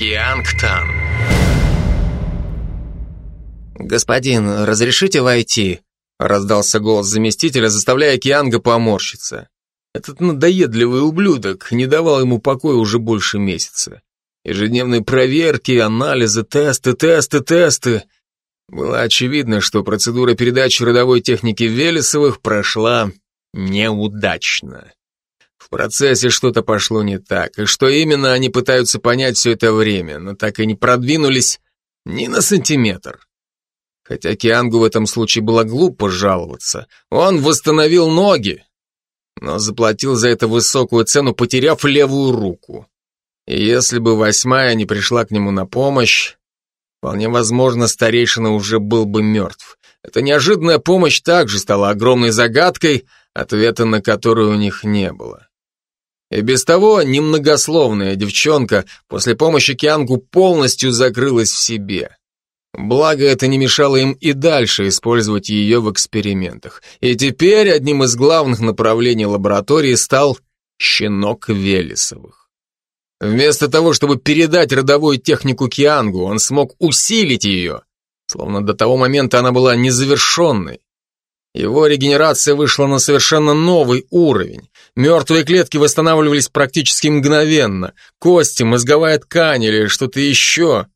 Киангтан. «Господин, разрешите войти?» Раздался голос заместителя, заставляя Кианга поморщиться. Этот надоедливый ублюдок не давал ему покоя уже больше месяца. Ежедневные проверки, анализы, тесты, тесты, тесты. Было очевидно, что процедура передачи родовой техники Велесовых прошла неудачно. Процессе что-то пошло не так, и что именно они пытаются понять все это время, но так и не продвинулись ни на сантиметр. Хотя Киангу в этом случае было глупо жаловаться. Он восстановил ноги, но заплатил за это высокую цену, потеряв левую руку. И если бы восьмая не пришла к нему на помощь, вполне возможно, старейшина уже был бы мертв. Эта неожиданная помощь также стала огромной загадкой, ответа на которую у них не было. И без того немногословная девчонка после помощи Киангу полностью закрылась в себе. Благо, это не мешало им и дальше использовать ее в экспериментах. И теперь одним из главных направлений лаборатории стал щенок Велесовых. Вместо того, чтобы передать родовую технику Киангу, он смог усилить ее, словно до того момента она была незавершенной. Его регенерация вышла на совершенно новый уровень. Мертвые клетки восстанавливались практически мгновенно. Кости, мозговая ткань или что-то еще.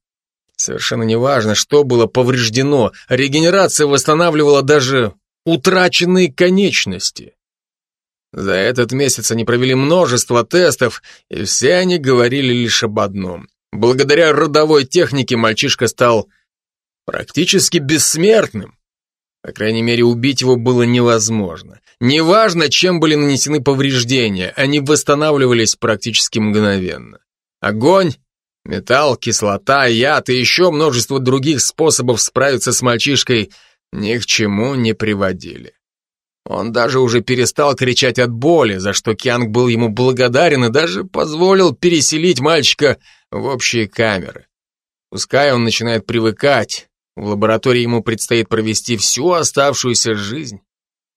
Совершенно неважно, что было повреждено, регенерация восстанавливала даже утраченные конечности. За этот месяц они провели множество тестов, и все они говорили лишь об одном. Благодаря родовой технике мальчишка стал практически бессмертным. По крайней мере, убить его было невозможно. Неважно, чем были нанесены повреждения, они восстанавливались практически мгновенно. Огонь, Металл, кислота, яд и еще множество других способов справиться с мальчишкой ни к чему не приводили. Он даже уже перестал кричать от боли, за что Кянг был ему благодарен и даже позволил переселить мальчика в общие камеры. Пускай он начинает привыкать, в лаборатории ему предстоит провести всю оставшуюся жизнь.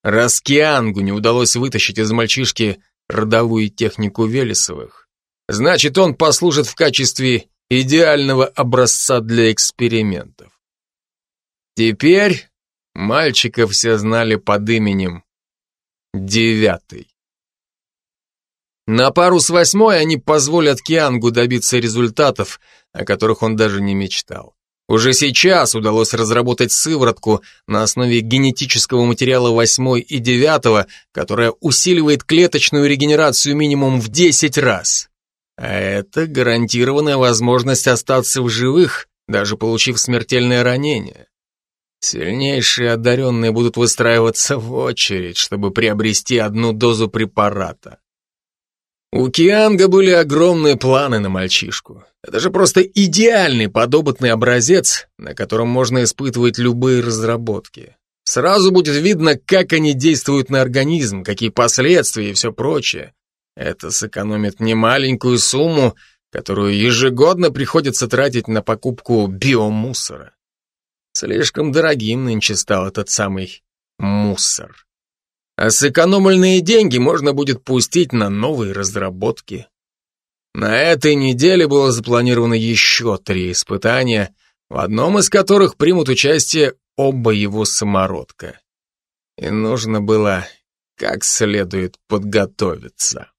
Раз Киангу не удалось вытащить из мальчишки родовую технику Велесовых, Значит, он послужит в качестве идеального образца для экспериментов. Теперь мальчика все знали под именем Девятый. На пару с восьмой они позволят Киангу добиться результатов, о которых он даже не мечтал. Уже сейчас удалось разработать сыворотку на основе генетического материала восьмой и девятого, которая усиливает клеточную регенерацию минимум в 10 раз. А это гарантированная возможность остаться в живых, даже получив смертельное ранение. Сильнейшие одаренные будут выстраиваться в очередь, чтобы приобрести одну дозу препарата. У Кианга были огромные планы на мальчишку. Это же просто идеальный подопытный образец, на котором можно испытывать любые разработки. Сразу будет видно, как они действуют на организм, какие последствия и все прочее. Это сэкономит немаленькую сумму, которую ежегодно приходится тратить на покупку биомусора. Слишком дорогим нынче стал этот самый мусор. А сэкономленные деньги можно будет пустить на новые разработки. На этой неделе было запланировано еще три испытания, в одном из которых примут участие оба его самородка. И нужно было как следует подготовиться.